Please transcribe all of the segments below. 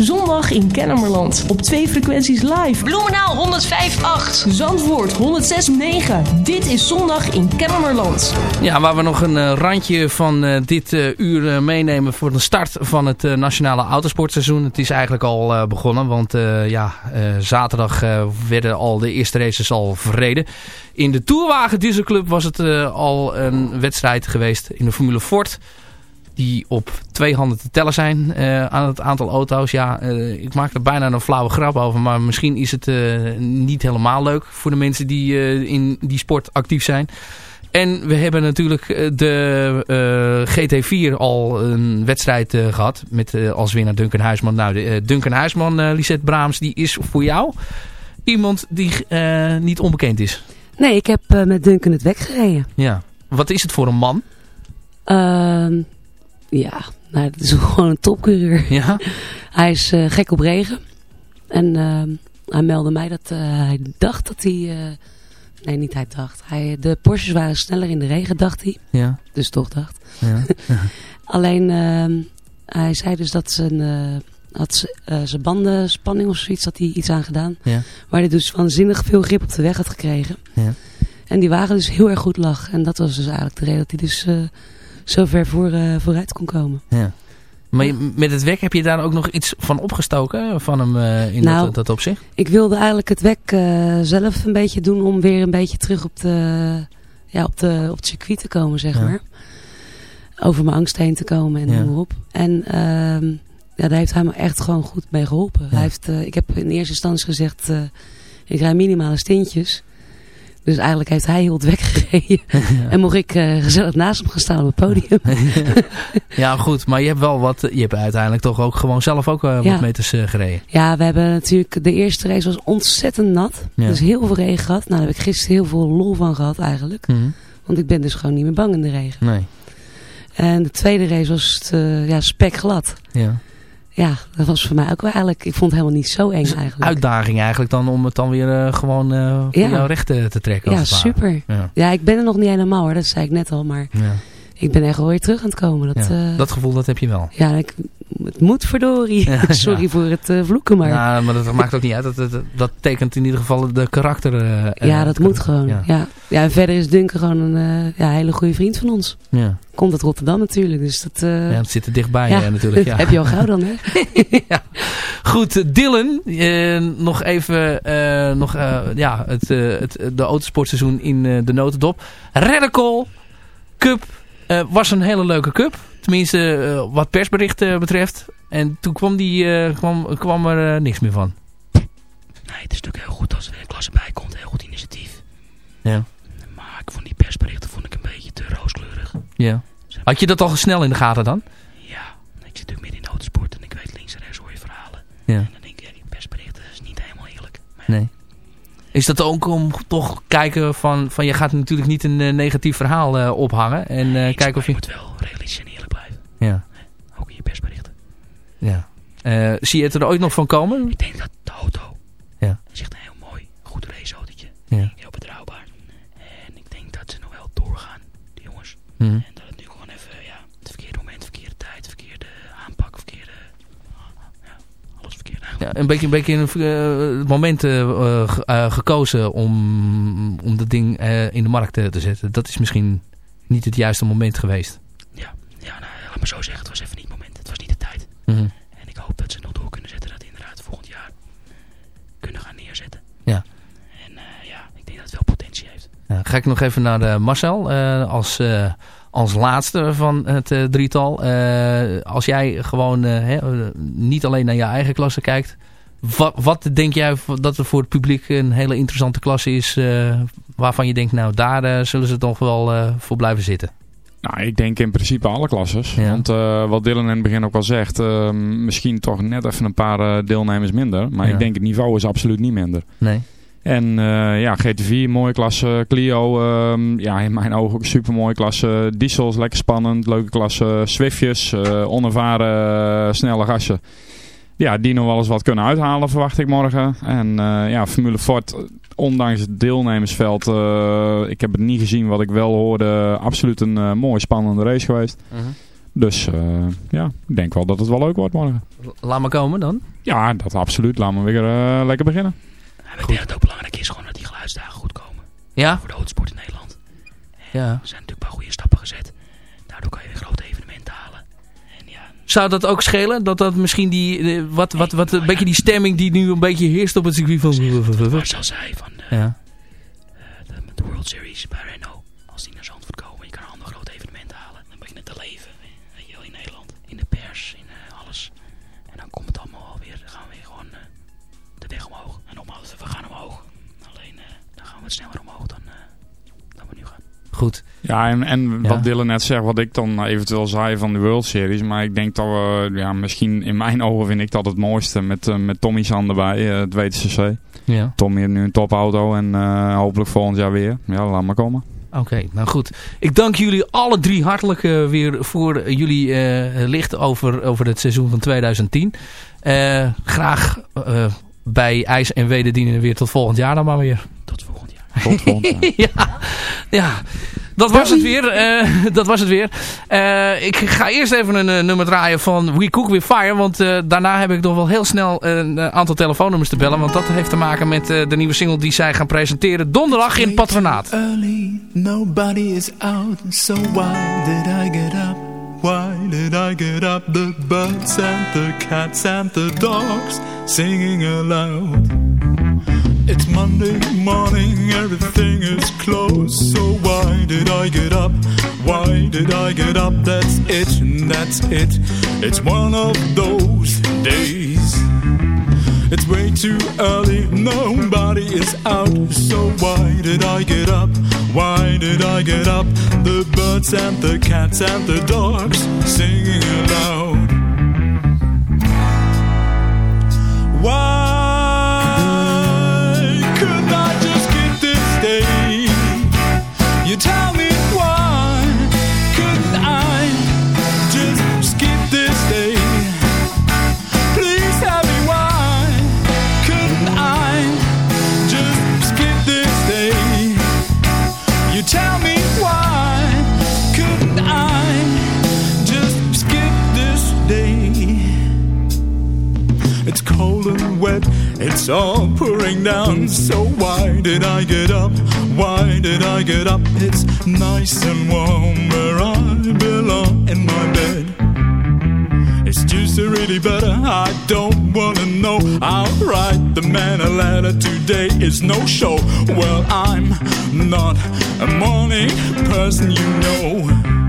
Zondag in Kennemerland. Op twee frequenties live. Bloemenaal 105.8. Zandvoort 106.9. Dit is Zondag in Kennemerland. Ja, waar we nog een uh, randje van uh, dit uh, uur meenemen voor de start van het nationale autosportseizoen. Het is eigenlijk al begonnen, want ja, zaterdag werden al de eerste races al verreden. In de Tourwagen Dieselclub was het al een wedstrijd geweest in de Formule Ford die op twee handen te tellen zijn uh, aan het aantal auto's. Ja, uh, ik maak er bijna een flauwe grap over, maar misschien is het uh, niet helemaal leuk voor de mensen die in die sport actief zijn. En we hebben natuurlijk de GT4 al een wedstrijd gehad met als winnaar Duncan Huisman. Nou, de, Duncan Huisman, Lisette Braams, die is voor jou iemand die niet onbekend is. Nee, ik heb met Duncan het weggereden. Ja. Wat is het voor een man? Ja, nou, het is gewoon een topcoureur. Ja? hij is uh, gek op regen. En uh, hij meldde mij dat uh, hij dacht dat hij... nee, niet hij dacht. Hij, de Porsches waren sneller in de regen, dacht hij. Ja. Dus toch dacht. Ja. Alleen, ehm, hij zei dus dat zijn, had zijn bandenspanning of zoiets, had hij iets aan gedaan. Ja. Waar hij dus waanzinnig veel grip op de weg had gekregen. Ja. En die wagen dus heel erg goed lag. En dat was dus eigenlijk de reden dat hij dus zo ver voor, uh, vooruit kon komen. Ja. Maar met het WEC heb je daar ook nog iets van opgestoken van hem uh, in nou, dat, dat opzicht? Ik wilde eigenlijk het WEC uh, zelf een beetje doen om weer een beetje terug op, de, ja, op, de, op het circuit te komen, zeg Ja. maar. Over mijn angst heen te komen en Ja. noem op. En uh, ja, daar heeft hij me echt gewoon goed mee geholpen. Hij heeft, ik heb in eerste instantie gezegd, ik rij minimale stintjes. Dus eigenlijk heeft hij heel het weggereden. En mocht ik uh, gezellig naast hem gaan staan op het podium. ja, goed. Maar je hebt wel wat... Je hebt uiteindelijk toch ook gewoon zelf ook uh, Ja. wat meters uh, gereden. Ja, we hebben natuurlijk... De eerste race was ontzettend nat. Ja. Dus heel veel regen gehad. Nou, daar heb ik gisteren heel veel lol van gehad eigenlijk. Mhm. Want ik ben dus gewoon niet meer bang in de regen. Nee. En de tweede race was het, ja, spekglad. Ja. Ja, dat was voor mij ook wel eigenlijk... Ik vond het helemaal niet zo eng Dus eigenlijk. Uitdaging eigenlijk dan om het dan weer uh, gewoon uh, voor Ja. jou recht te, trekken. Ja, super. Ja. Ja, ik ben er nog niet helemaal hoor. Dat zei ik net al. Maar Ja. ik ben echt wel weer terug aan het komen. Dat, Ja. eh, Dat gevoel dat heb je wel. ja, ik, het moet verdorie. Ja, Sorry ja. voor het eh, vloeken, maar... Ja, maar dat maakt ook niet uit. Dat, dat, dat tekent in ieder geval de karakter. eh, Ja, eh, dat kan- moet gewoon. Ja. Ja. Ja. en verder is Duncan gewoon een ja, hele goede vriend van ons. Ja. Komt uit Rotterdam natuurlijk, dus dat... ja, het zit er dichtbij ja. natuurlijk. Ja. heb je al gauw dan, hè? Goed, eh, Dylan, nog even nog, ja, het, het, de autosportseizoen in de notendop. Radical Cup was een hele leuke cup. Tenminste, eh, wat persberichten betreft. En toen kwam, die, eh, kwam, kwam er eh, niks meer van. Nee, het is natuurlijk heel goed als er weer een klasse bij komt. Heel goed initiatief. Ja. Maar ik vond die persberichten vond ik een beetje te rooskleurig. Ja. Had je dat al snel in de gaten dan? Ja, ik zit natuurlijk midden in de autosport en ik weet links en rechts hoor je verhalen. Ja. En dan denk ik, ja, die persberichten is niet helemaal eerlijk. Maar Nee. Is dat ook om toch kijken van, van je gaat natuurlijk niet een negatief verhaal ophangen. En ik kijken of je... moet wel realistisch. Ja. Ook in je persberichten. ja. Eh, zie je het er ooit nog van komen? Ik denk dat de auto Ja. is echt een heel mooi, goed raceautootje. Ja. Heel betrouwbaar. En ik denk dat ze nog wel doorgaan, die jongens. Mhm. En dat het nu gewoon even, ja, het verkeerde moment, verkeerde tijd, verkeerde aanpak, verkeerde... Ja, alles verkeerd eigenlijk. Ja, een beetje, een beetje eh, het moment eh, eh, ge- eh, gekozen om, om dat ding eh, in de markt te zetten. Dat is misschien niet het juiste moment geweest. Ja, ja nou, laat maar zo zeggen, het was even niet het moment. Het was niet de tijd. Mhm. En ik hoop dat ze nog door kunnen zetten, dat inderdaad volgend jaar kunnen gaan neerzetten. Ja. En eh, ja, ik denk dat het wel potentie heeft. Ja, ga ik nog even naar eh, Marcel eh, als, als laatste van het drietal. Als jij gewoon niet alleen naar je eigen klasse kijkt. Wat, wat denk jij dat er voor het publiek een hele interessante klasse is waarvan je denkt, nou daar zullen ze toch wel voor blijven zitten? Nou, ik denk in principe alle klasses. Ja. Want eh, wat Dylan in het begin ook al zegt, eh, misschien toch net even een paar eh, deelnemers minder. Maar Ja. ik denk het niveau is absoluut niet minder. Nee. En ja, GT4, mooie klasse. Clio, ehm, ja, in mijn ogen ook super mooie klasse. Diesels, lekker spannend, leuke klasse. Swiftjes, onervaren, snelle gassen. ja, die nog wel eens wat kunnen uithalen, verwacht ik morgen. En uh, ja, Formule Ford, ondanks het deelnemersveld, uh, ik heb het niet gezien wat ik wel hoorde, absoluut een uh, mooi spannende race geweest. Uh -huh. Dus ja, ik denk wel dat het wel leuk wordt morgen. Laat maar komen dan. Ja, dat absoluut. Laten we weer lekker beginnen. Ja, ik denk dat het ook belangrijk is gewoon dat die geluidsdagen goed komen. Ja? Voor de autosport in Nederland. Ja. Er zijn natuurlijk een paar goede stappen gezet. Daardoor kan je grote Zou dat ook schelen? Dat dat misschien die, wat, wat, wat, een beetje die stemming die nu een beetje heerst op het circuit van... Marcel zei van uh, ja. uh, de, de, World Series bij Goed. Ja, en, en Ja. wat Dylan net zegt, wat ik dan eventueel zei van de World Series. Maar ik denk dat we, ja, misschien in mijn ogen vind ik dat het mooiste met, eh, met Tommy San erbij, eh, het WTCC. Ja. Tommy heeft nu een topauto en eh, hopelijk volgend jaar weer. Ja, laat maar komen. Oké, nou goed. Ik dank jullie alle drie hartelijk weer voor jullie eh, licht over, over het seizoen van 2010. Eh, graag bij IJs en Wederdienen weer tot volgend jaar dan maar weer. Tot volgend ja, ja, dat was het weer. eh, dat was het weer. Eh, ik ga eerst even een eh, nummer draaien van We Cook With Fire. Want eh, daarna heb ik nog wel heel snel een aantal telefoonnummers te bellen. Want dat heeft te maken met eh, de nieuwe single die zij gaan presenteren. Donderdag in Patronaat. Early, nobody is out, so why did I get up? Why did I get up? The birds and the cats and the dogs singing aloud. It's Monday morning, everything is closed. So why did I get up? Why did I get up? That's it, that's it. It's one of those days. It's way too early, nobody is out. So why did I get up? Why did I get up? The birds and the cats and the dogs singing aloud. Why tell me why couldn't I just skip this day? Please tell me why couldn't I just skip this day? You tell me why couldn't I just skip this day? It's cold and wet, it's all pouring down. So why did I get up? Did I get up? It's nice and warm where I belong in my bed. It's just really better. I don't wanna know. I'll write the man a letter. Today is no show. Well, I'm not a morning person, you know.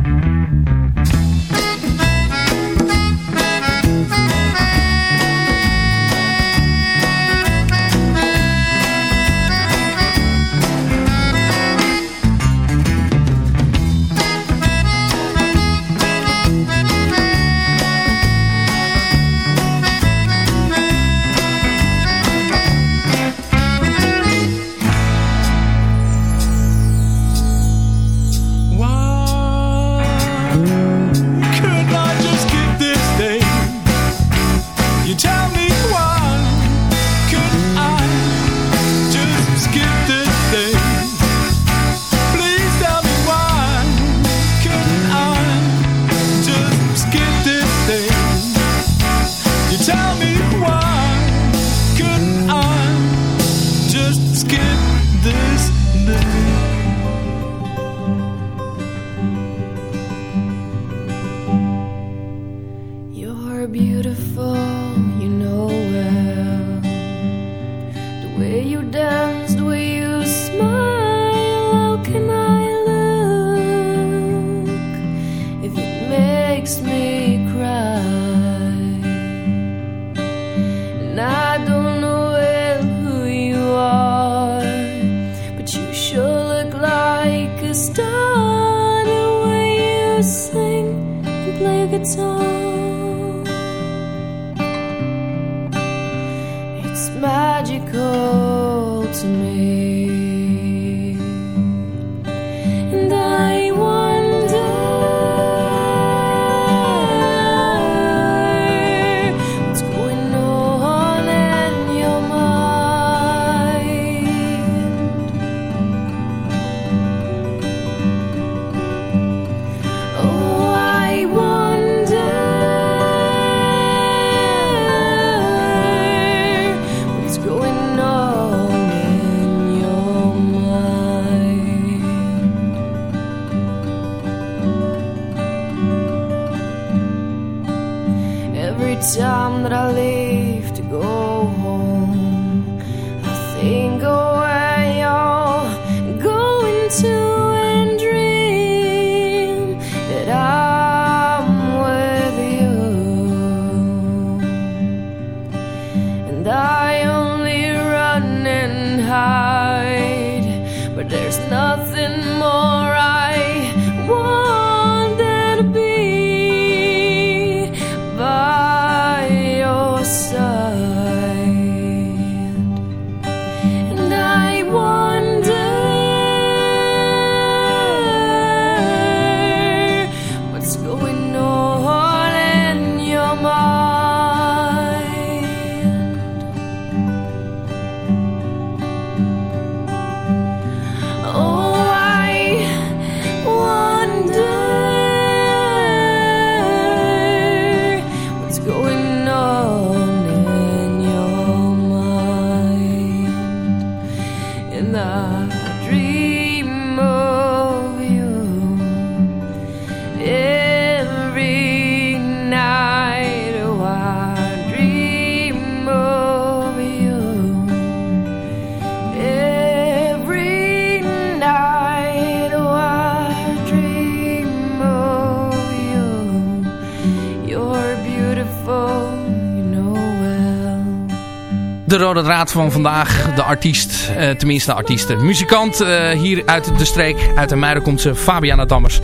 Rode van vandaag, de artiest, eh, tenminste de artiest, de muzikant eh, hier uit de streek, uit de Muiden komt ze, Fabiana Dammers.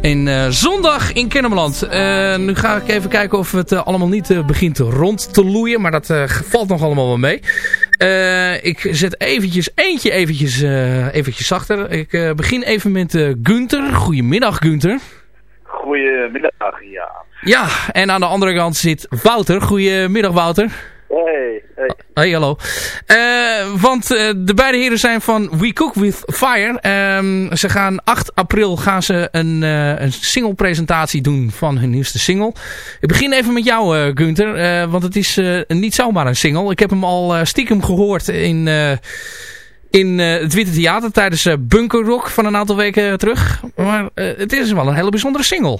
In eh, zondag in Kennemerland. Nu ga ik even kijken of het allemaal niet begint rond te loeien, maar dat valt nog allemaal wel mee. Ik zet eventjes, eentje eventjes, eventjes zachter. Ik begin even met Gunther. Goedemiddag Gunther. Goedemiddag, ja. Ja, en aan de andere kant zit Wouter. Goedemiddag Wouter. Hey, hey. Hallo. Eh, want eh, de beide heren zijn van We Cook With Fire. Ehm, ze gaan 8 april gaan ze een, eh een singlepresentatie doen van hun nieuwste single. Ik begin even met jou, Gunther. want het is niet zomaar een single. Ik heb hem al stiekem gehoord in, in het Witte Theater tijdens Bunker Rock van een aantal weken terug. Maar het is wel een hele bijzondere single.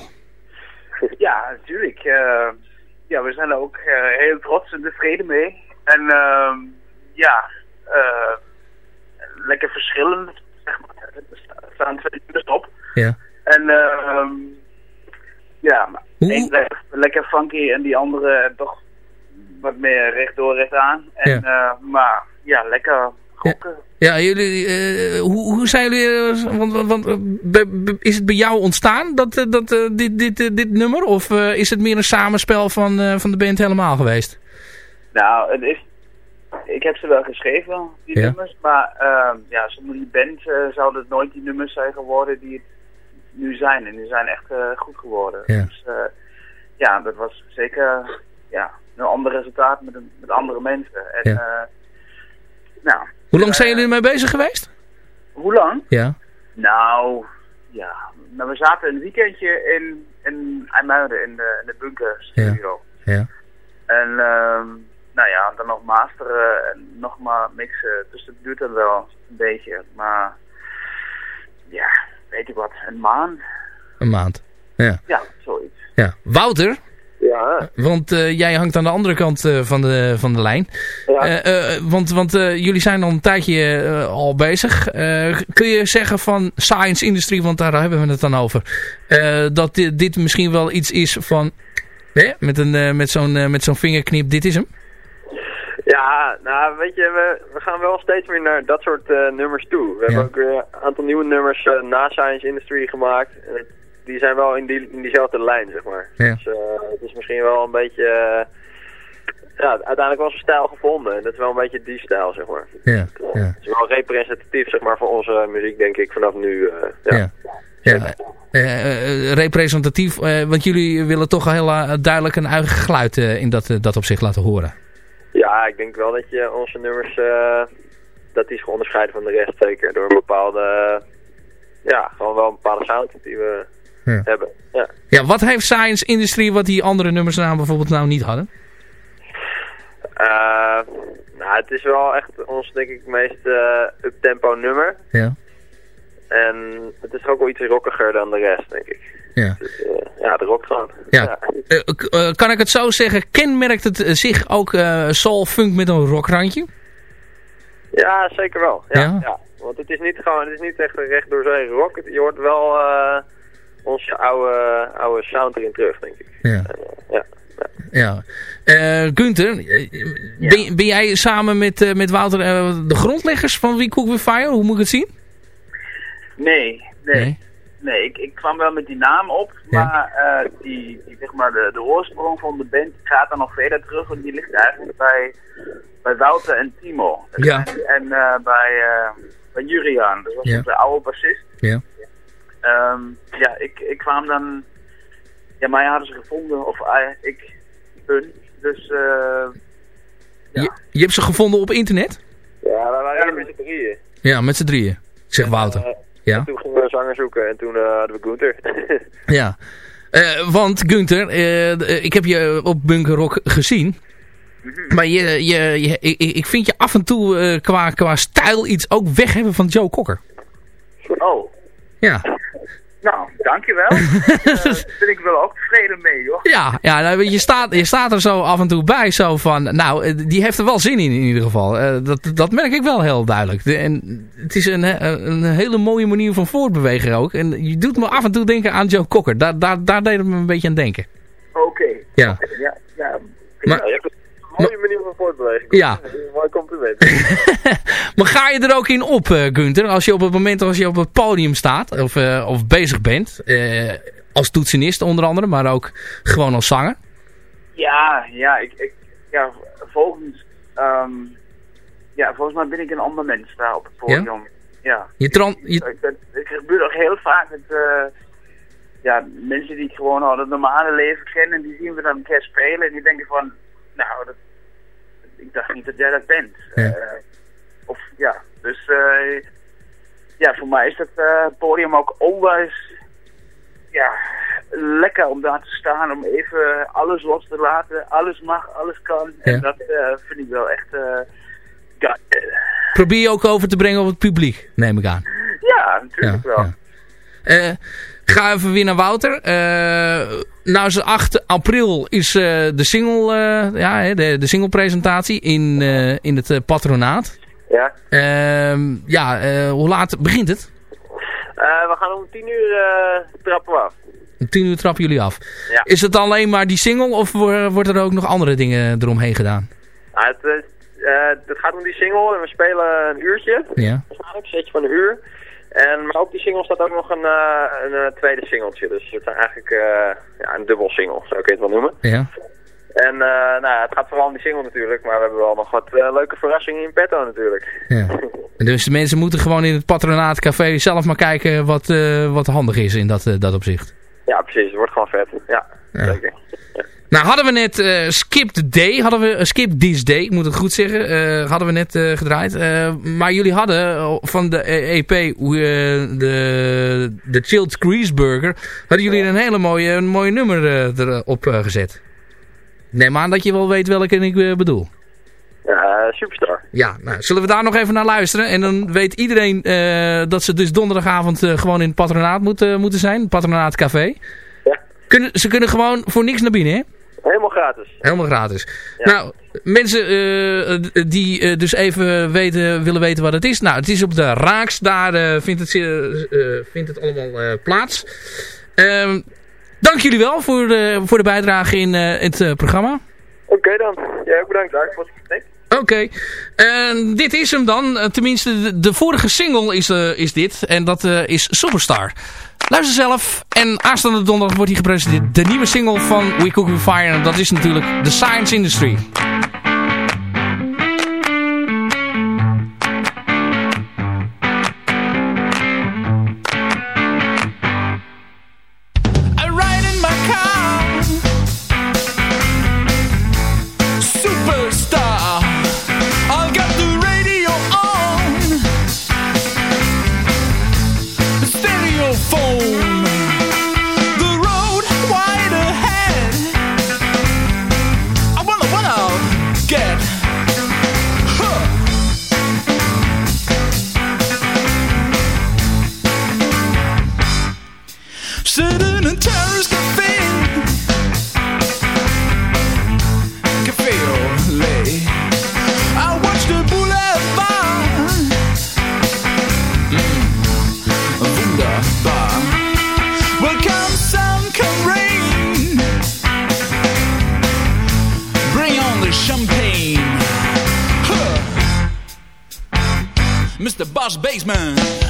Ja, natuurlijk. ja, we zijn er ook heel trots en tevreden mee. En ehm, ja, eh, lekker verschillend, zeg maar. Er staan twee nummers op. Ja. En ehm ja, één lekker, lekker funky en die andere toch wat meer rechtdoor, recht aan. En, Ja. eh, maar ja, lekker gokken. Ja, jullie, eh, hoe, hoe zijn jullie, want, want, is het bij jou ontstaan, dat, dat, dit, dit, dit nummer? Of is het meer een samenspel van, van de band helemaal geweest? Nou, het is, ik heb ze wel geschreven, die Ja. nummers, maar ehm, ja, zonder die band eh, zouden het nooit die nummers zijn geworden die het nu zijn. En die zijn echt eh, goed geworden. Ja. Dus eh, ja, dat was zeker ja, een ander resultaat met, een- met andere mensen. En, Ja. nou, Hoe lang zijn jullie ermee bezig geweest? hoe lang? Ja. Nou, ja, nou, we zaten een weekendje in, in IJmuiden in de, in de bunker studio. Ja. En ehm, nou ja, dan nog masteren en nog maar mixen. Dus dat duurt dan wel een beetje. Maar ja, weet ik wat, een maand. Een maand. Ja. Ja, zoiets. ja. Wouter, Ja, want eh, jij hangt aan de andere kant eh, van, de, van de lijn. ja. Eh, eh, want want eh, jullie zijn al een tijdje al bezig. Eh, kun je zeggen van science industry, want daar hebben we het dan over. eh, dat dit, dit misschien wel iets is van... Hè, met een, eh, met zo'n eh, met zo'n vingerknip, dit is hem. Ja, nou weet je, we, we gaan wel steeds meer naar dat soort eh, nummers toe. We Ja. hebben ook weer een aantal nieuwe nummers eh, na Science Industry gemaakt. Die zijn wel in, die, in diezelfde lijn, zeg maar. Ja. Dus eh, het is misschien wel een beetje... ja, uiteindelijk was een stijl gevonden. En dat is wel een beetje die stijl, zeg maar. Ja, ja, Het is wel representatief, zeg maar, voor onze muziek, denk ik, vanaf nu. ja. ja. representatief, want jullie willen toch heel duidelijk een eigen geluid in dat, dat opzicht laten horen. Ja, ik denk wel dat je onze nummers, eh, dat die zich onderscheiden van de rest zeker. Door een bepaalde, eh, ja, gewoon wel een bepaalde sound die we Ja. hebben. Ja. Ja, wat heeft Science Industry wat die andere nummers nou bijvoorbeeld nou niet hadden? Eh, nou, het is wel echt ons, denk ik, meest eh up-tempo nummer. Ja. En het is ook wel iets rockiger dan de rest, denk ik. Ja. Ja, de rock gewoon. Ja. Eh, eh, kan ik het zo zeggen, kenmerkt het eh, zich ook soul funk met een rockrandje? Ja, zeker wel. Ja, Ja? ja? Want het is niet gewoon, het is niet echt een recht door zee rock. Je hoort wel onze oude, oude sound erin terug, denk ik. Ja. En, ja. Ja. Eh Gunther, Ben, ben jij samen met, met Wouter de grondleggers van We Cook With Fire? Hoe moet ik het zien? Nee, nee. Nee? Nee, ik, ik kwam wel met die naam op, Ja. maar eh, die, die, zeg maar de, de oorsprong van de band gaat dan nog verder terug. En die ligt eigenlijk bij, bij Wouter en Timo. Ja. En eh, bij, eh bij Juriaan, dat was Ja. onze oude bassist. Ja. Ehm, ja, ik, ik kwam dan... Ja, mij hadden ze gevonden, of ik hun. Dus eh Je, je hebt ze gevonden op internet? Ja, wij waren met z'n drieën. Ja, met z'n drieën. Zegt Wouter. Ja. En toen gingen we een zanger zoeken en toen eh, hadden we Gunther. Ja. Eh, want Gunther, eh, ik heb je op Bunker Rock gezien. Maar je, je, je, ik, ik vind je af en toe qua, qua stijl iets ook weg hebben van Joe Cocker. Oh, Ja. Nou, dankjewel. Daar ben ik wel ook tevreden mee, joh. Ja, ja nou, je, staat, je staat er zo af en toe bij. Zo van, nou, eh, die heeft er wel zin in in ieder geval. Eh, dat, dat merk ik wel heel duidelijk. De- en het is een, een hele mooie manier van voortbewegen ook. En je doet me af en toe denken aan Joe Cocker. Daar, daar, daar deed het me een beetje aan denken. Oké. Ja. Ja, ja. Maar- Ja, mooie manier van voortbewegen. Ja. Mooi compliment. Maar ga je er ook in op, eh Gunther? Als je op het moment als je op het podium staat of, eh, of bezig bent. eh, als toetsenist onder andere, maar ook gewoon als zanger. Ja, ja, ik, ik, ja volgens, ehm, ja, volgens mij ben ik een ander mens daar op het podium. Ja. Je tran je, Ik, het gebeurt ook heel vaak met ja, mensen die ik gewoon al het normale leven ken en die zien we dan een keer spelen en die denken van, nou, dat, ik dacht niet dat jij dat bent. Ja. Eh, of ja, dus eh, ja, voor mij is dat eh, podium ook onwijs ja, lekker om daar te staan, om even alles los te laten. Alles mag, alles kan. Ja. En dat vind ik wel echt... ja, probeer je ook over te brengen op het publiek, neem ik aan. ja, natuurlijk wel. ja. Ga even weer naar Wouter. Eh, nou is het 8 april is eh, de single, eh, ja, de, de singlepresentatie in, eh, in het patronaat. Ja. Ehm, ja, hoe laat begint het? We gaan om tien uur trappen we af. Om tien uur trappen jullie af. Ja. Is het alleen maar die single of wo- wordt er ook nog andere dingen eromheen gedaan? Het, het gaat om die single en we spelen een uurtje. Ja. Waarschijnlijk, een setje van een uur. En, maar op die single staat ook nog een, eh, een eh, tweede singeltje. Dus het is eigenlijk eh, ja, een dubbel single, zou ik het wel noemen. Ja. En nou, ja, het gaat vooral om die single natuurlijk, maar we hebben wel nog wat leuke verrassingen in petto natuurlijk. ja. Dus de mensen moeten gewoon in het patronaat café zelf maar kijken wat, wat handig is in dat, dat opzicht. Ja, precies. Het wordt gewoon vet. Ja, Ja. zeker. Nou hadden we net eh, Skip the Day, hadden we, eh, Skip This Day, ik moet het goed zeggen, eh, hadden we net gedraaid. Maar jullie hadden eh, van de EP, eh, de, de Chilled Grease Burger, hadden jullie een hele mooie, een mooie nummer erop gezet. Neem aan dat je wel weet welke ik bedoel. Ja, superstar. Ja, nou, zullen we daar nog even naar luisteren? En dan weet iedereen dat ze dus donderdagavond gewoon in het patronaat moeten, moeten zijn. Patronaat Café. Ja. Kunnen, ze kunnen gewoon voor niks naar binnen, hè? Helemaal gratis. Helemaal gratis. Ja. Nou, mensen eh, die eh, dus even weten, willen weten wat het is. Nou, het is op de Raaks. Daar eh, vindt, het, eh, eh, vindt het allemaal eh, plaats. Ehm, dank jullie wel voor de, voor de bijdrage in eh, het eh, programma. Oké dan. Jij ook bedankt. Daar was ik Oké, En dit is hem dan. Eh, tenminste, de, de vorige single is, eh, is dit. En dat eh, is Superstar. Luister zelf. En aanstaande donderdag wordt hij gepresenteerd. De nieuwe single van We Cook Fire. En dat is natuurlijk The Science Industry. Sun, Bring on the champagne huh. Mr. Boss Baseman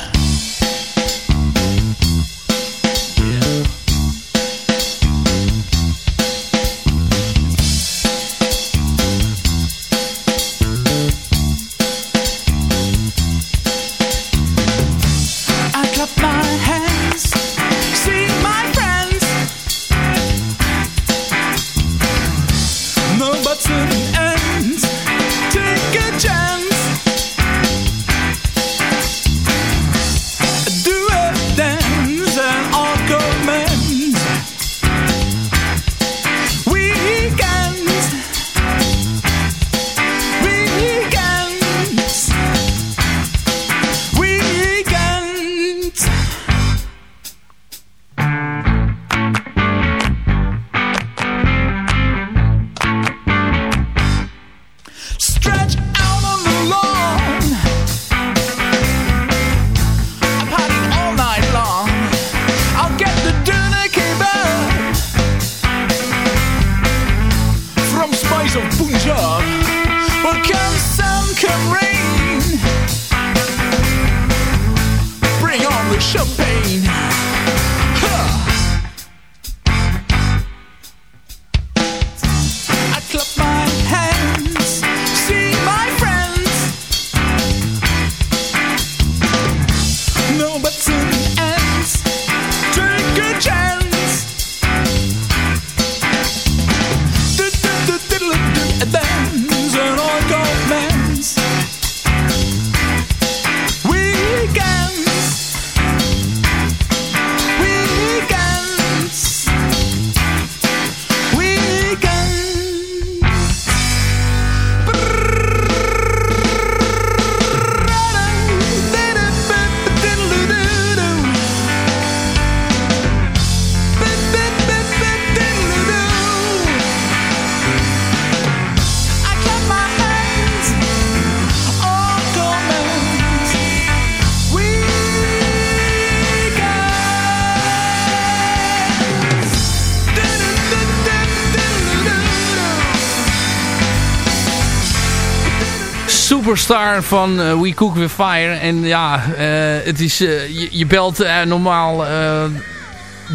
Superstar van uh, We Cook With Fire. En ja, uh, het is, uh, je, je, belt normaal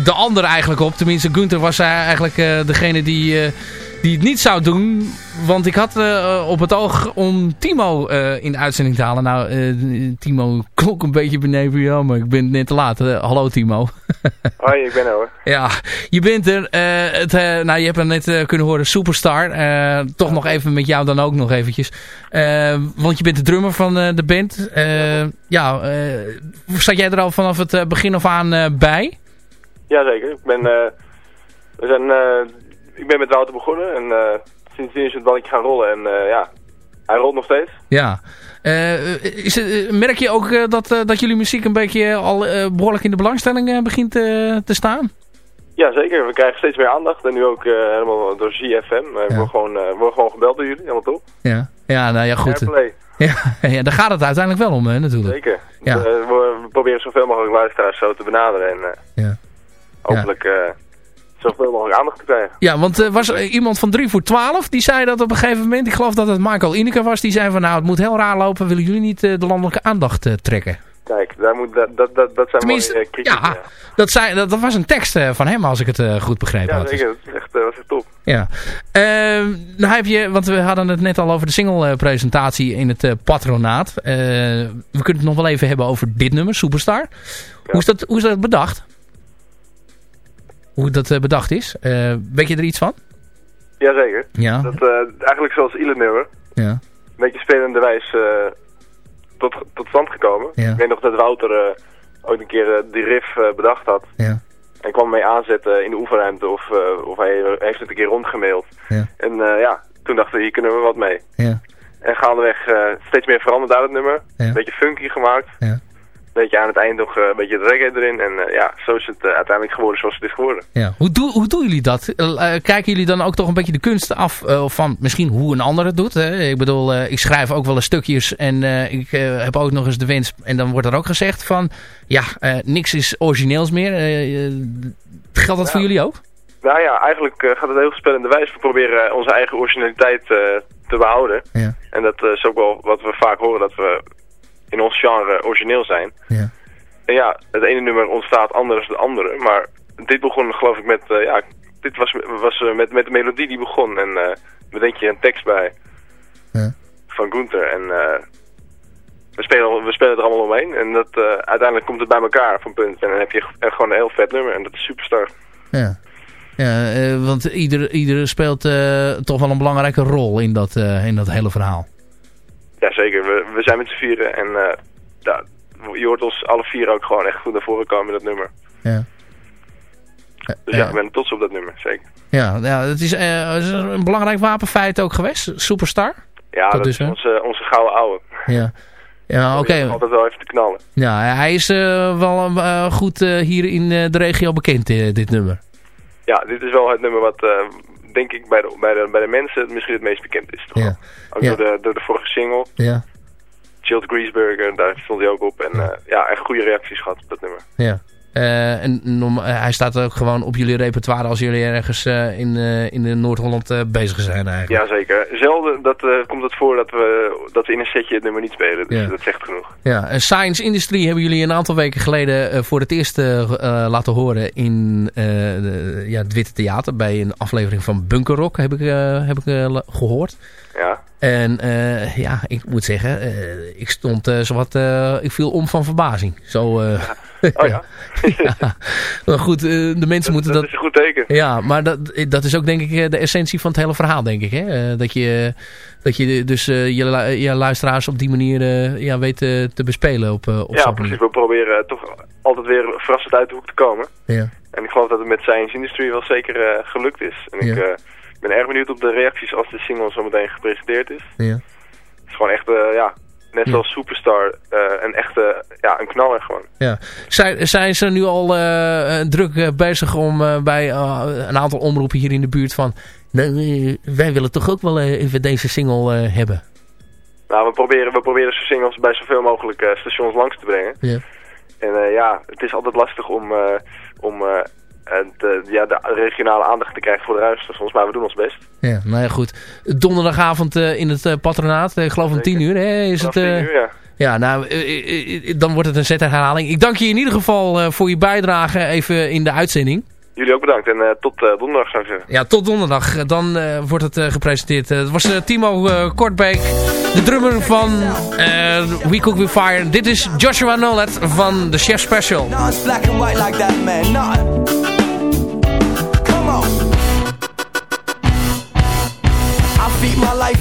de ander eigenlijk op. Tenminste, Gunther was eigenlijk degene die, die het niet zou doen. Want ik had op het oog om Timo in de uitzending te halen. Nou, Timo klonk een beetje beneden. Ja, maar ik ben net te laat. hallo Timo. Hoi, ik ben er hoor. Ja, je bent er. het, nou, je hebt het net kunnen horen, Superstar. toch nog even met jou dan ook nog eventjes. want je bent de drummer van de band. ja, zat jij er al vanaf het begin af aan bij? Jazeker. Ik ben, we zijn, ik ben met Wouter begonnen en sindsdien is het balletje gaan rollen. En ja, hij rolt nog steeds. Ja. Uh, is het, merk je ook uh, dat, dat jullie muziek een beetje al behoorlijk in de belangstelling begint te staan? Ja, zeker. We krijgen steeds meer aandacht. En nu ook helemaal door ZFM. Ja. We worden gewoon, worden gewoon gebeld door jullie. Helemaal top. Ja, ja nou ja, goed. Ja, ja, daar gaat het uiteindelijk wel om, hè, natuurlijk. Zeker. Ja. We, we, proberen zoveel mogelijk luisteraars zo te benaderen. En ja. hopelijk zoveel mogelijk aandacht te krijgen. Ja, want uh, was er iemand van 3 voor 12 die zei dat op een gegeven moment, ik geloof dat het Michael Ineke was, die zei van nou het moet heel raar lopen, willen jullie niet uh, de landelijke aandacht uh, trekken? Kijk, daar moet, dat, dat, dat, dat zijn Tenminste, mooie kritiek, ja, Dat, zei, dat, dat, was een tekst van hem als ik het goed begrepen ja, had. Ja, zeker. Dat is echt, was echt top. Ja. Nou heb je, want we hadden het net al over de single presentatie in het patronaat. we kunnen het nog wel even hebben over dit nummer, Superstar. Hoe, is dat, hoe is dat bedacht? Hoe dat bedacht is. Uh, weet je er iets van? Jazeker. Ja. Dat, uh, eigenlijk zoals nummer. Ja. Een beetje spelende wijs uh, tot, tot stand gekomen. Ja. Ik weet nog dat Wouter ook een keer die riff bedacht had. Ja. En kwam mee aanzetten in de oefenruimte of, of hij heeft het een keer rondgemaild. Ja. En ja, toen dachten we hier kunnen we wat mee. Ja. En gaandeweg steeds meer veranderd uit het nummer. Ja. Een beetje funky gemaakt. Ja beetje aan het eind nog uh, een beetje het reggae erin. En uh, ja, zo is het uh, uiteindelijk geworden zoals het is geworden. Ja. Hoe, doe, hoe doen jullie dat? kijken jullie dan ook toch een beetje de kunst af van misschien hoe een ander het doet? Hè? Ik bedoel, ik schrijf ook wel eens stukjes en ik heb ook nog eens de wens. En dan wordt er ook gezegd van, ja, niks is origineels meer. geldt dat voor jullie ook? Nou ja, eigenlijk gaat het heel spelende wijs. We proberen onze eigen originaliteit te behouden. Ja. En dat is ook wel wat we vaak horen, dat we in ons genre origineel zijn. Ja. En ja, het ene nummer ontstaat anders dan het andere. Maar dit begon geloof ik met, uh, ja, dit was, was uh, met, met de melodie die begon. En uh, bedenk je een tekst bij ja. van Gunther. En we, spelen, we spelen er allemaal omheen. En dat, uiteindelijk komt het bij elkaar van punt. En dan heb je gewoon een heel vet nummer. En dat is superstar. Ja. Ja, want ieder, ieder speelt toch wel een belangrijke rol in dat, in dat hele verhaal. Ja, zeker. We, we zijn met z'n vieren en eh, ja, je hoort ons alle vier ook gewoon echt goed naar voren komen met dat nummer. Ja. Dus ja, ik ben trots op dat nummer, zeker. Ja, ja het is, eh, is een belangrijk wapenfeit ook geweest. Superstar. Ja, Tot dat is onze, onze gouden ouwe. Ja. Ja, oké. Altijd wel even te knallen. Ja, hij is eh, wel goed hier in de regio bekend, dit nummer. Ja, dit is wel het nummer wat, denk ik, bij de, bij, de, bij de mensen misschien het meest bekend is. Toch? Ja. Ook Ja. door, de, door de vorige single. Ja. Chilled Greaseburger, daar stond hij ook op. En ja, ja echt goede reacties gehad op dat nummer. Ja. Eh, en eh, hij staat ook gewoon op jullie repertoire als jullie ergens eh, in, eh, in de Noord-Holland bezig zijn eigenlijk. Jazeker. Zelden dat, komt het voor dat we, dat we in een setje het nummer niet spelen. Dus Ja. dat zegt genoeg. Ja, en Science Industry hebben jullie een aantal weken geleden voor het eerst laten horen in de, ja, het Witte Theater. Bij een aflevering van Bunker Rock heb ik, heb ik eh, gehoord. Ja. En ja, ik moet zeggen, ik stond eh, zowat, ik viel om van verbazing. Zo, Oh ja. ja. Maar goed, eh, de mensen moeten dat... Dat is een goed teken. Ja, maar dat, dat is ook denk ik eh, de essentie van het hele verhaal, denk ik. Hè? Eh, dat, je, dat je dus eh, je, je luisteraars op die manier eh, ja, weet eh, te bespelen op, eh, op Ja, precies. We proberen eh, toch altijd weer verrassend uit de hoek te komen. Ja. En ik geloof dat het met Science Industry wel zeker eh, gelukt is. En ik Ja. eh, ben erg benieuwd op de reacties als de single zo meteen gepresenteerd is. Ja. Het is gewoon echt, eh, ja, net Ja. zoals Superstar, eh, een echte, ja, een knaller gewoon. Ja. Zijn, zijn ze nu al eh, eh, druk bezig om bij een aantal omroepen hier in de buurt van... "Nee, eh, wij willen toch ook wel even deze single hebben. Nou, we proberen, we proberen singles bij zoveel mogelijk stations langs te brengen. Ja. En ja, het is altijd lastig om, om eh, eh, de, ja, de regionale aandacht te krijgen voor de ruisstations, maar we doen ons best. Ja, nou ja, goed. Donderdagavond eh, in het eh, patronaat, ik geloof om tien uur, hè, is het... Vanaf eh, 10 uur, ja. Ja, nou, dan wordt het een zette herhaling. Ik dank je in ieder geval eh, voor je bijdrage even in de uitzending. Jullie ook bedankt en eh, tot donderdag zou ik zeggen. Ja, tot donderdag. Dan eh, wordt het eh, gepresenteerd. Het was eh, Timo Kortbeek, de drummer van eh, We Cook With Fire. Dit is Joshua Nolet van The Chef Special. Nah, it's black and white like that, man. Nah. Life. with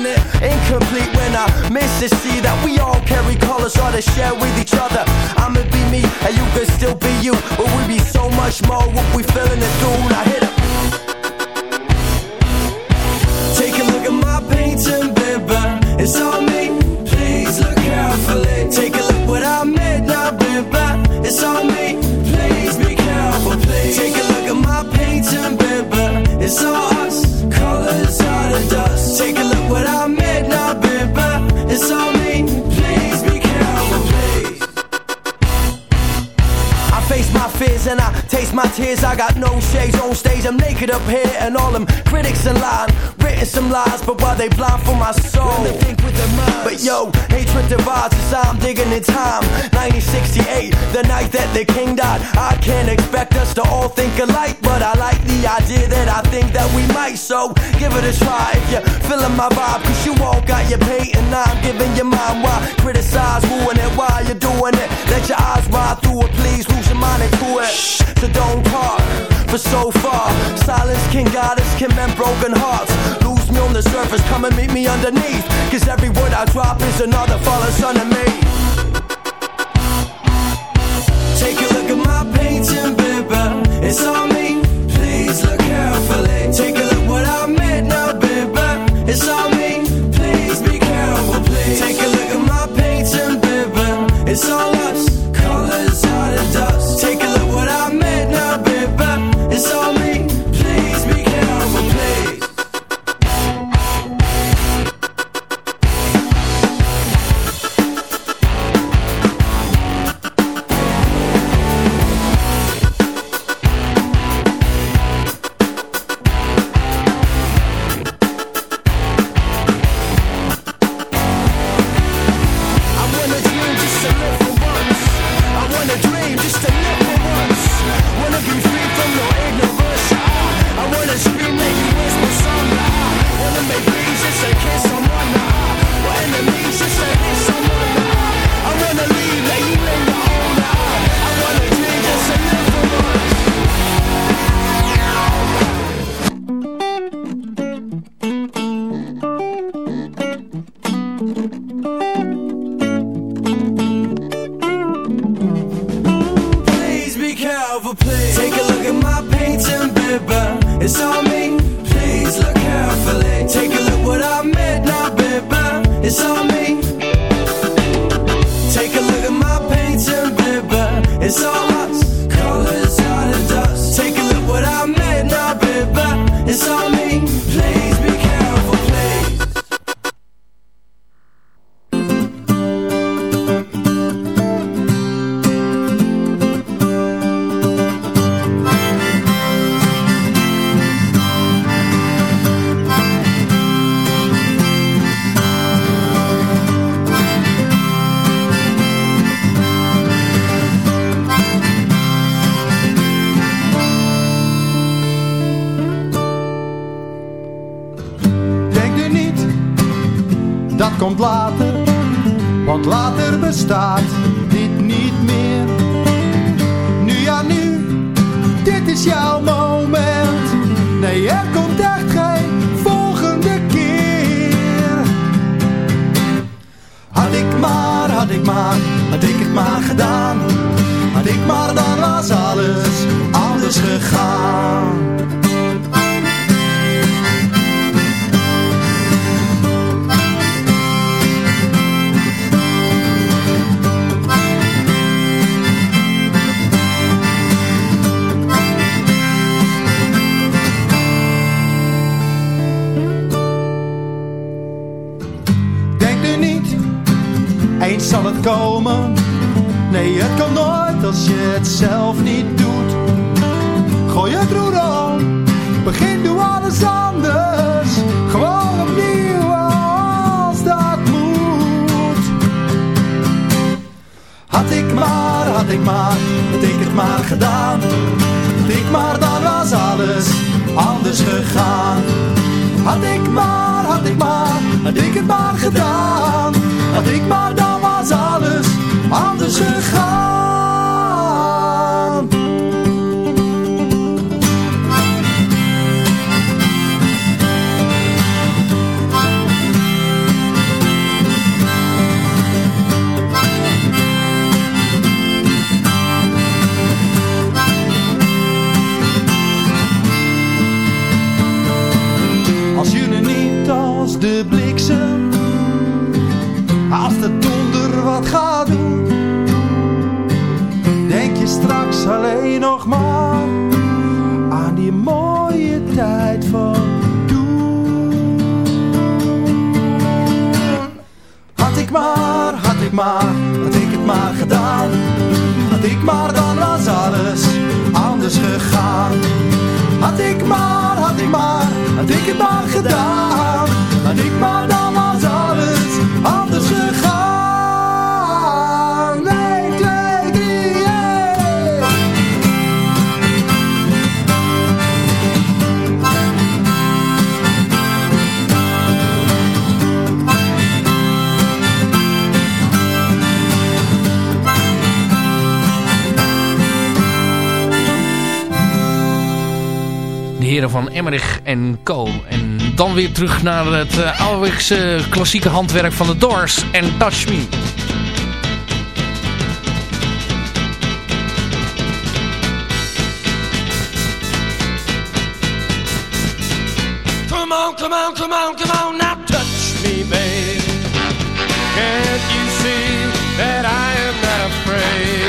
in. Incomplete when I miss to see that we all carry colors or to share with each other. I'ma be me and you can still be you, but we be so much more what we feeling to do. Now hit it. Take a look at my painting, baby. It's on me. Please look carefully. Take a look what I made now, baby. It's on me. Please be careful, please. Take a look at my painting, baby. It's all fears and I taste my tears. I got no shades on stage. I'm naked up here and all them critics in line. Written some lies, but while they blind for my soul, they think with their minds. But yo, hatred divides as I'm digging in time. 1968, the night that the king died. I can't expect us to all think alike, but I like the idea that I think that we might. So give it a try if you're feeling my vibe. Cause you all got your pay and I'm giving you mine. Why criticize, ruin it while you're doing it? Let your eyes ride through it, please lose your mind into it. Don't talk for so far. Silence can guide us, can mend broken hearts. Lose me on the surface, come and meet me underneath. Cause every word I drop is another fallen son of me. Take a look at my painting, baby. It's on me. Please look het maar gedaan. Ik maar, dan was alles anders gegaan. Had ik maar, had ik maar, had ik het maar gedaan. Had ik maar, dan was alles anders gegaan. Had ik maar, dan was alles anders gegaan. Had ik maar, had ik maar, had ik het maar gedaan. Had ik maar, dan was alles heren van Emmerich en Co. En dan weer terug naar het uh, ouderwetse klassieke handwerk van de Doors en Touch Me. Come on, come on, come on, come on, now touch me, babe. Can't you see that I am not afraid?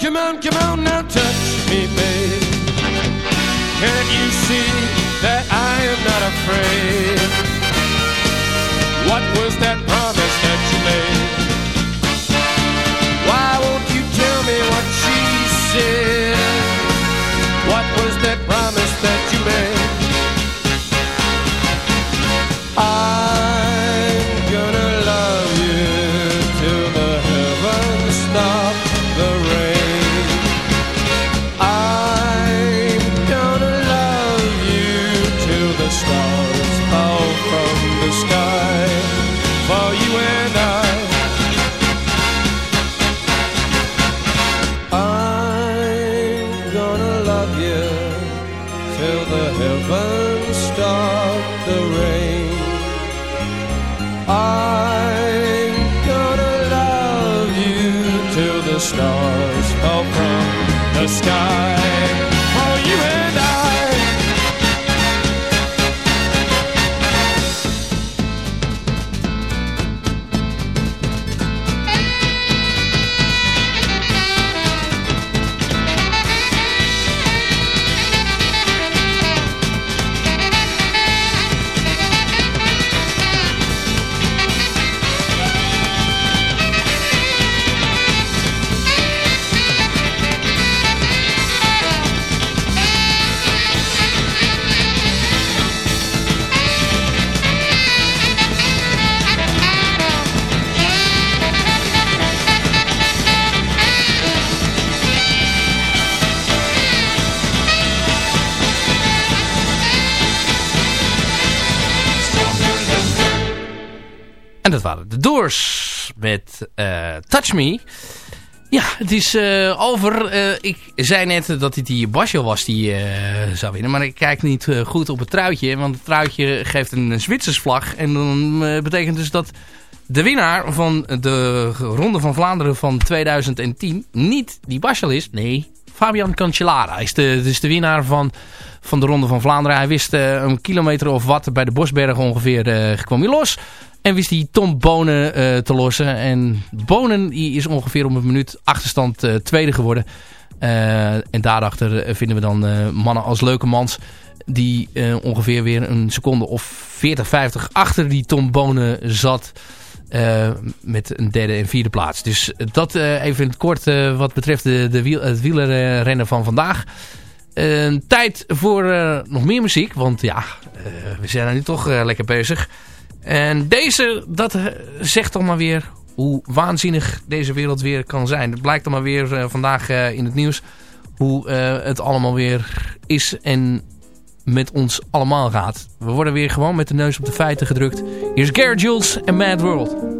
Come on, come on, now touch me, babe. Can't you see that I am not afraid? What was that sky met eh, Touch Me. Ja, het is eh, over. Eh, ik zei net dat het die Basjo was die zou winnen. Maar ik kijk niet goed op het truitje. Want het truitje geeft een Zwitsers vlag. En dan betekent dus dat de winnaar van de Ronde van Vlaanderen van 2010 niet die Basjo is. Nee, Fabian Cancellara is de, dus de winnaar van, van de Ronde van Vlaanderen. Hij wist een kilometer of wat bij de Bosbergen ongeveer kwam hij los. En wist hij Tom Bonen uh, te lossen. En Bonen die is ongeveer om een minuut achterstand uh, tweede geworden. Uh, en daarachter vinden we dan mannen als Leukemans. Die ongeveer weer een seconde of 40, 50 achter die Tom Bonen zat. met een derde en vierde plaats. Dus dat even in het kort wat betreft de, de wiel, het wielerrennen van vandaag. tijd voor nog meer muziek. Want ja, we zijn er nu toch lekker bezig. En deze, dat eh, zegt toch maar weer hoe waanzinnig deze wereld weer kan zijn. Het blijkt dan maar weer uh, vandaag uh, in het nieuws hoe het allemaal weer is en met ons allemaal gaat. We worden weer gewoon met de neus op de feiten gedrukt. Hier is Garrett Jules en Mad World.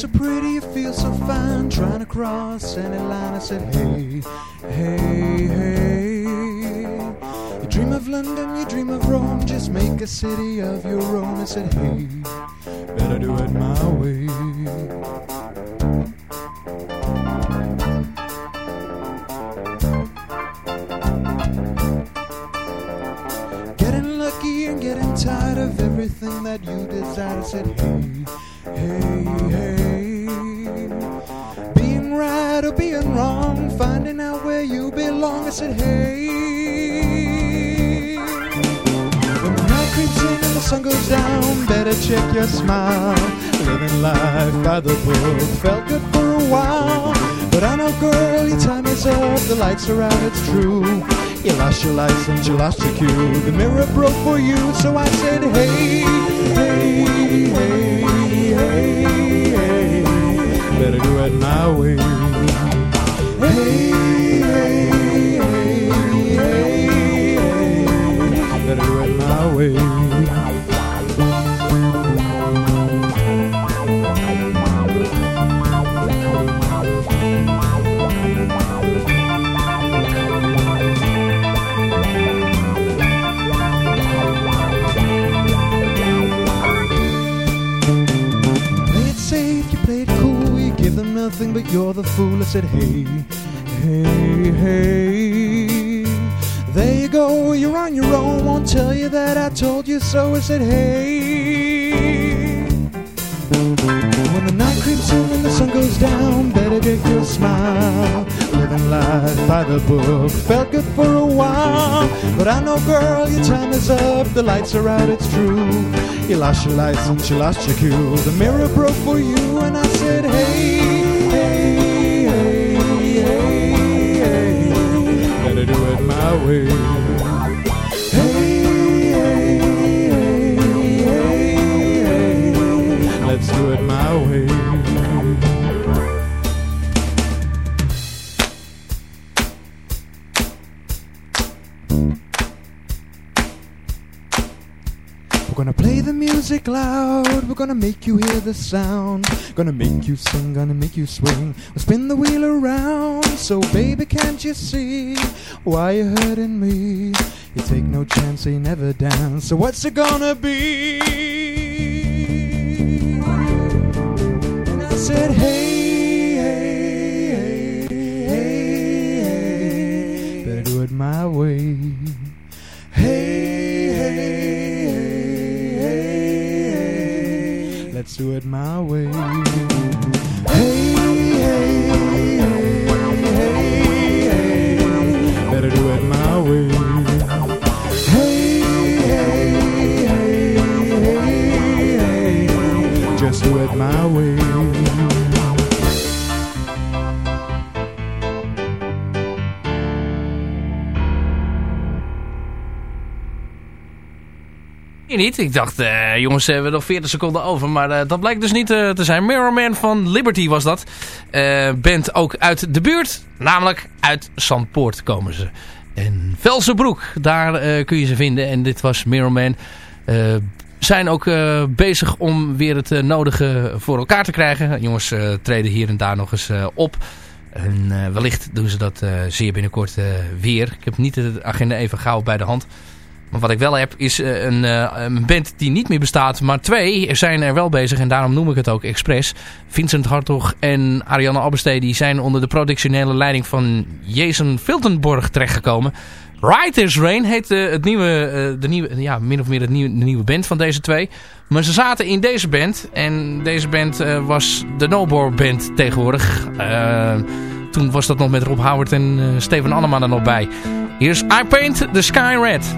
so pretty, you feel so fine. Trying to cross any line. I said, hey, hey, hey. You dream of London, you dream of Rome. Just make a city of your own. I said, hey, better do it my way. Getting lucky and getting tired of everything that you desire. I said, hey, said, hey. When the night creeps in and the sun goes down, better check your smile. Living life by the book felt good for a while. But I know, girl, your time is up. The lights are out, it's true. You lost your license, you lost your cue. The mirror broke for you, so I said, hey, hey, hey, hey, hey. Better do it my way. Hey, hey, them nothing but you're the fool. I said, hey, hey, hey. Go, you're on your own, won't tell you that I told you so. I said, hey. When the night creeps in and the sun goes down, better get your smile. Living life by the book felt good for a while. But I know, girl, your time is up. The lights are out, it's true. You lost your license, you lost your cue. The mirror broke for you, and I said, hey, hey. Better do it my way. Music loud. We're gonna make you hear the sound. Gonna make you sing, gonna make you swing. We'll spin the wheel around. So, baby, can't you see why you're hurting me? You take no chance, you never dance. So, what's it gonna be? Let's do it my way. Hey, hey, hey, hey, hey. Better do it my way. Hey, hey, hey, hey, hey. Just do it my way. Niet. Ik dacht, eh, jongens, we hebben nog 40 seconden over. Maar eh, dat blijkt dus niet eh, te zijn. Mirrorman van Liberty was dat. Band ook uit de buurt. Namelijk uit Zandpoort komen ze. En Velsenbroek, daar kun je ze vinden. En dit was Mirrorman. Eh zijn ook bezig om weer het nodige voor elkaar te krijgen. Jongens treden hier en daar nog eens op. En wellicht doen ze dat zeer binnenkort weer. Ik heb niet de agenda even gauw bij de hand. Wat ik wel heb is eh, een, eh, een band die niet meer bestaat. Maar twee zijn er wel bezig en daarom noem ik het ook expres. Vincent Hartog en Ariane Abbestee die zijn onder de productionele leiding van Jason Filtenborg terechtgekomen. Writer's Rain heet eh, het nieuwe, de nieuwe, ja, min of meer het nieuwe, de nieuwe band van deze twee. Maar ze zaten in deze band. En deze band was de Nobor Band tegenwoordig. Toen was dat nog met Rob Howard en Steven Annema er nog bij. Hier is I Paint the Sky Red.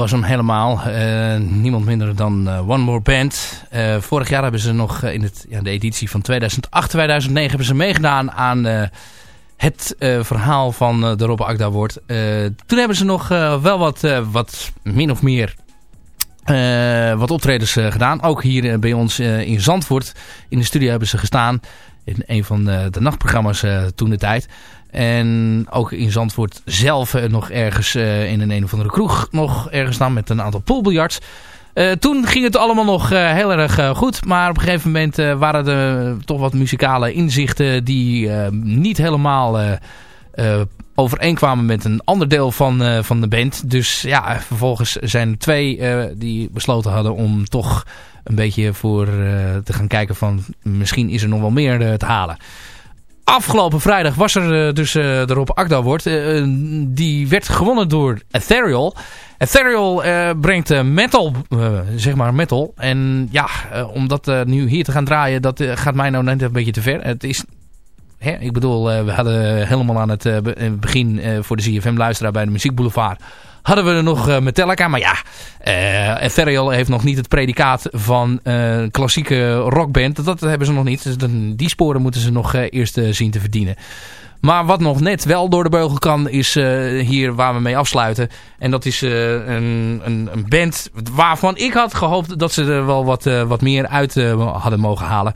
Was hem helemaal. Uh, niemand minder dan uh, One More Band. Uh, vorig jaar hebben ze nog in het, ja, de editie van 2008-2009 hebben ze meegedaan aan het verhaal van de Robbe Akda Award. toen hebben ze nog wel wat, wat min of meer wat optredens gedaan. Ook hier bij ons in Zandvoort. In de studio hebben ze gestaan. In een van de, de nachtprogramma's toen de tijd. En ook in Zandvoort zelf uh, nog ergens uh, in een een of andere kroeg nog ergens staan met een aantal poolbiljarts. Uh, toen ging het allemaal nog heel erg goed. Maar op een gegeven moment waren er toch wat muzikale inzichten die niet helemaal overeenkwamen met een ander deel van, van de band. Dus ja, vervolgens zijn er twee die besloten hadden om toch een beetje voor te gaan kijken van misschien is er nog wel meer te halen afgelopen vrijdag was er uh, dus uh, de Rob Akda Award. Uh, die werd gewonnen door Ethereal. Ethereal brengt metal, zeg maar metal. En ja, om dat nu hier te gaan draaien, dat gaat mij nou net een beetje te ver. Het is Hè, ik bedoel, we hadden helemaal aan het begin voor de ZFM-luisteraar bij de Muziek Boulevard hadden we er nog uh, Metallica. Maar ja, uh, Ethereal heeft nog niet het predicaat van uh, klassieke rockband. Dat hebben ze nog niet. Dus die sporen moeten ze nog eerst zien te verdienen. Maar wat nog net wel door de beugel kan, is hier waar we mee afsluiten. En dat is een, een, een, band waarvan ik had gehoopt dat ze er wel wat, wat meer uit hadden mogen halen.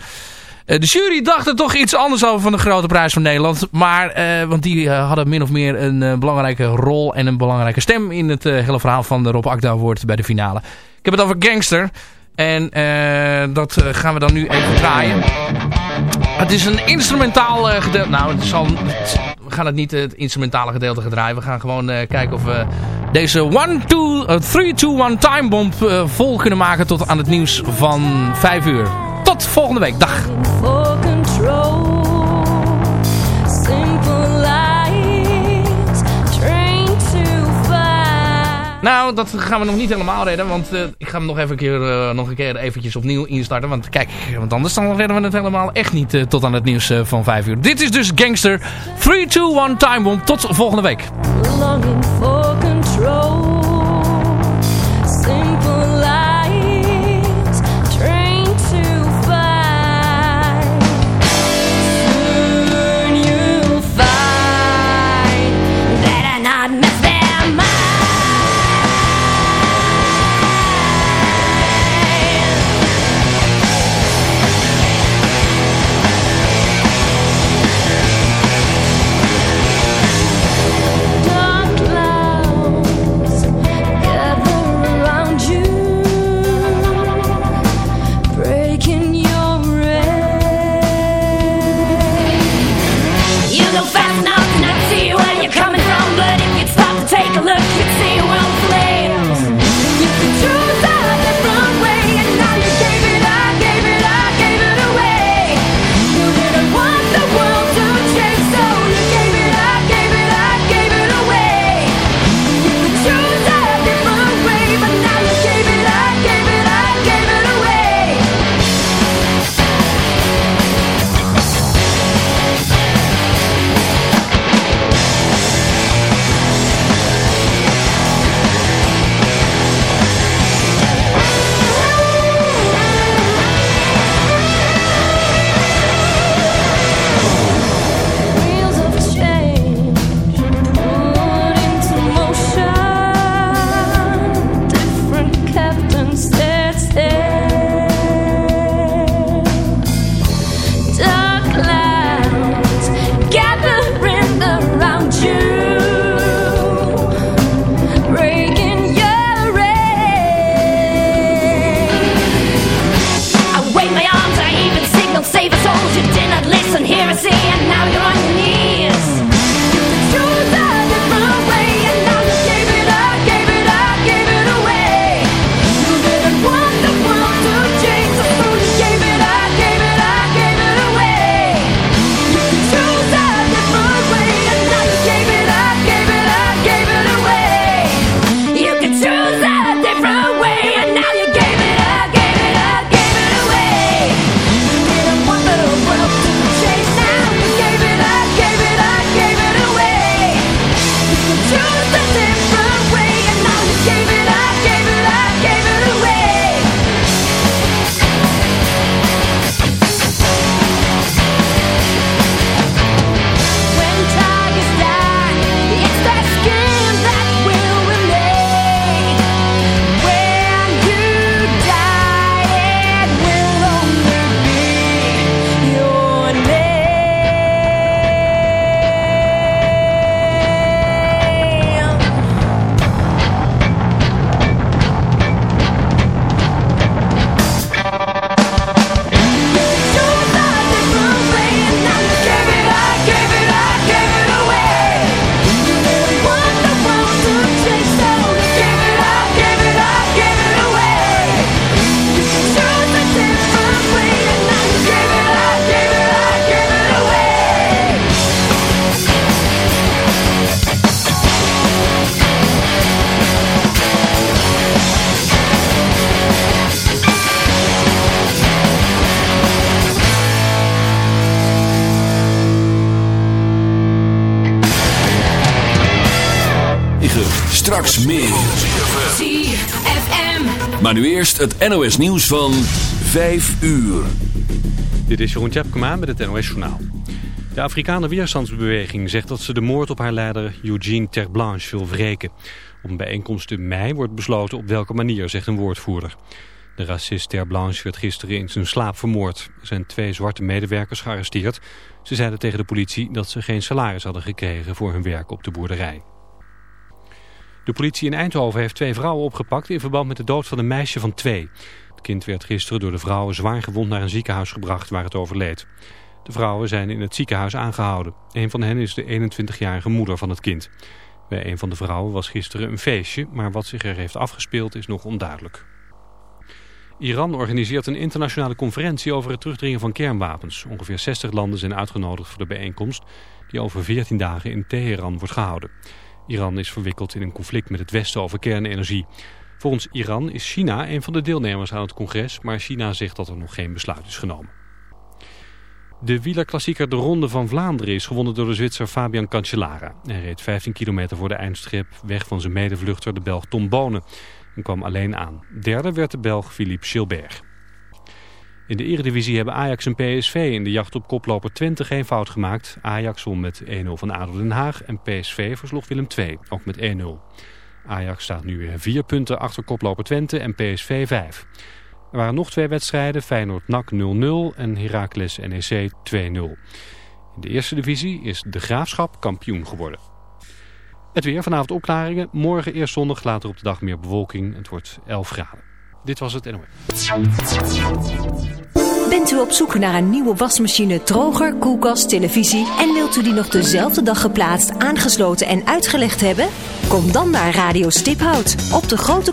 Eh, de jury dacht er toch iets anders over van de Grote Prijs van Nederland. Maar, uh, want die uh, hadden min of meer een belangrijke rol en een belangrijke stem in het hele verhaal van de Rob Akda Award bij de finale. Ik heb het over Gangster. En dat gaan we dan nu even draaien. Het is een instrumentaal gedeelte. Nou, we gaan het niet het instrumentale gedeelte draaien. We gaan gewoon kijken of we deze 3-2-1 time bomb vol kunnen maken tot aan het nieuws van 5 uur. Tot volgende week. Dag. Nou, dat gaan we nog niet helemaal redden. Want uh, ik ga hem nog even keer, uh, nog een keer eventjes opnieuw instarten. Want kijk, want anders dan redden we het helemaal echt niet uh, tot aan het nieuws van 5 uur. Dit is dus Gangster 3, 2, 1 Time Bomb. Tot volgende week. Het NOS nieuws van 5 uur. Dit is Jeroen Tjepkema met het NOS Journaal. De Afrikaanse weerstandsbeweging zegt dat ze de moord op haar leider Eugene Terblanche wil wreken. Op een bijeenkomst in mei wordt besloten op welke manier, zegt een woordvoerder. De racist Terblanche werd gisteren in zijn slaap vermoord. Er zijn twee zwarte medewerkers gearresteerd. Ze zeiden tegen de politie dat ze geen salaris hadden gekregen voor hun werk op de boerderij. De politie in Eindhoven heeft twee vrouwen opgepakt in verband met de dood van een meisje van twee. Het kind werd gisteren door de vrouwen zwaar gewond naar een ziekenhuis gebracht waar het overleed. De vrouwen zijn in het ziekenhuis aangehouden. Een van hen is de 21-jarige moeder van het kind. Bij een van de vrouwen was gisteren een feestje, maar wat zich er heeft afgespeeld is nog onduidelijk. Iran organiseert een internationale conferentie over het terugdringen van kernwapens. Ongeveer 60 landen zijn uitgenodigd voor de bijeenkomst die over 14 dagen in Teheran wordt gehouden. Iran is verwikkeld in een conflict met het Westen over kernenergie. Volgens Iran is China een van de deelnemers aan het congres, maar China zegt dat er nog geen besluit is genomen. De wielerklassieker De Ronde van Vlaanderen is gewonnen door de Zwitser Fabian Cancellara. Hij reed 15 kilometer voor de eindstrip weg van zijn medevluchter de Belg Tom Bonen en kwam alleen aan. Derde werd de Belg Philippe Gilbert. In de eredivisie hebben Ajax en PSV in de jacht op koploper Twente geen fout gemaakt. Ajax won met 1-0 van ADO Den Haag en PSV versloeg Willem II, ook met 1-0. Ajax staat nu vier punten achter koploper Twente en PSV 5. Er waren nog twee wedstrijden, Feyenoord-NAC 0-0 en Heracles NEC 2-0. In de eerste divisie is de Graafschap kampioen geworden. Het weer, vanavond opklaringen. Morgen eerst zondag, later op de dag meer bewolking. Het wordt 11 graden. Dit was het NOS. Bent u op zoek naar een nieuwe wasmachine, droger, koelkast, televisie... en wilt u die nog dezelfde dag geplaatst, aangesloten en uitgelegd hebben? Kom dan naar Radio Stiphout op de grote